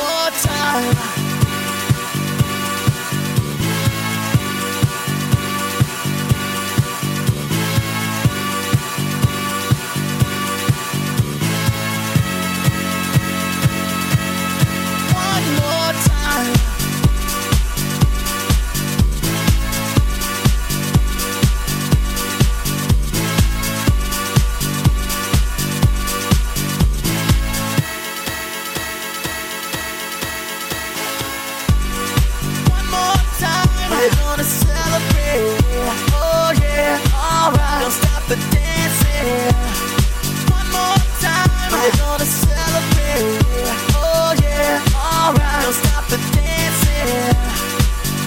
more time. The. One more time. We're gonna celebrate. Oh yeah, alright. Don't stop the dancing.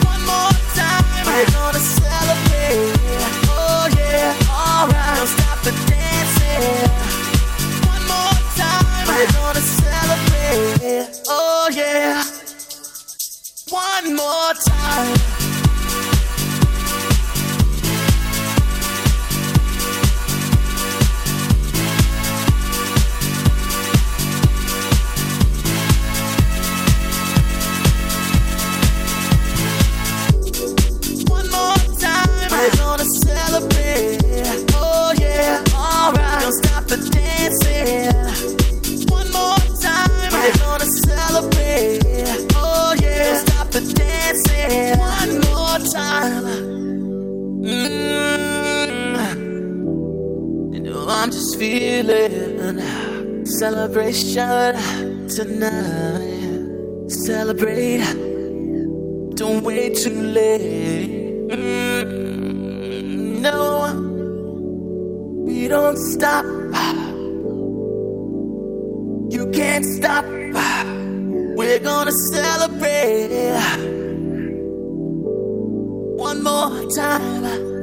One more time. We're gonna celebrate. Oh yeah, alright. Don't stop the dancing. One more time. We're gonna celebrate. Oh yeah. One more time. I'm just feeling celebration tonight. Celebrate. Don't wait too late. Mm, no, we don't stop. You can't stop. We're gonna celebrate one more time.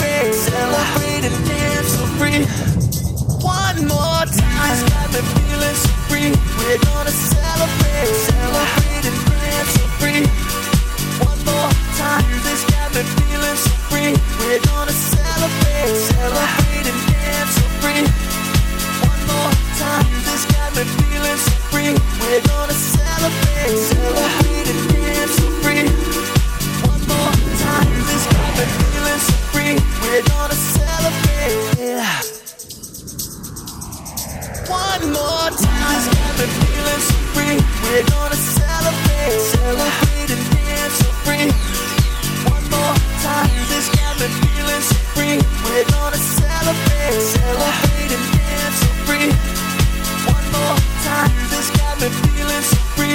We're gonna celebrate. Celebrate and free. One more time. Music's got me feeling so free. We're gonna celebrate. One more time. It's got me feeling so free. We're gonna celebrate. Celebrate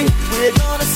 We're gonna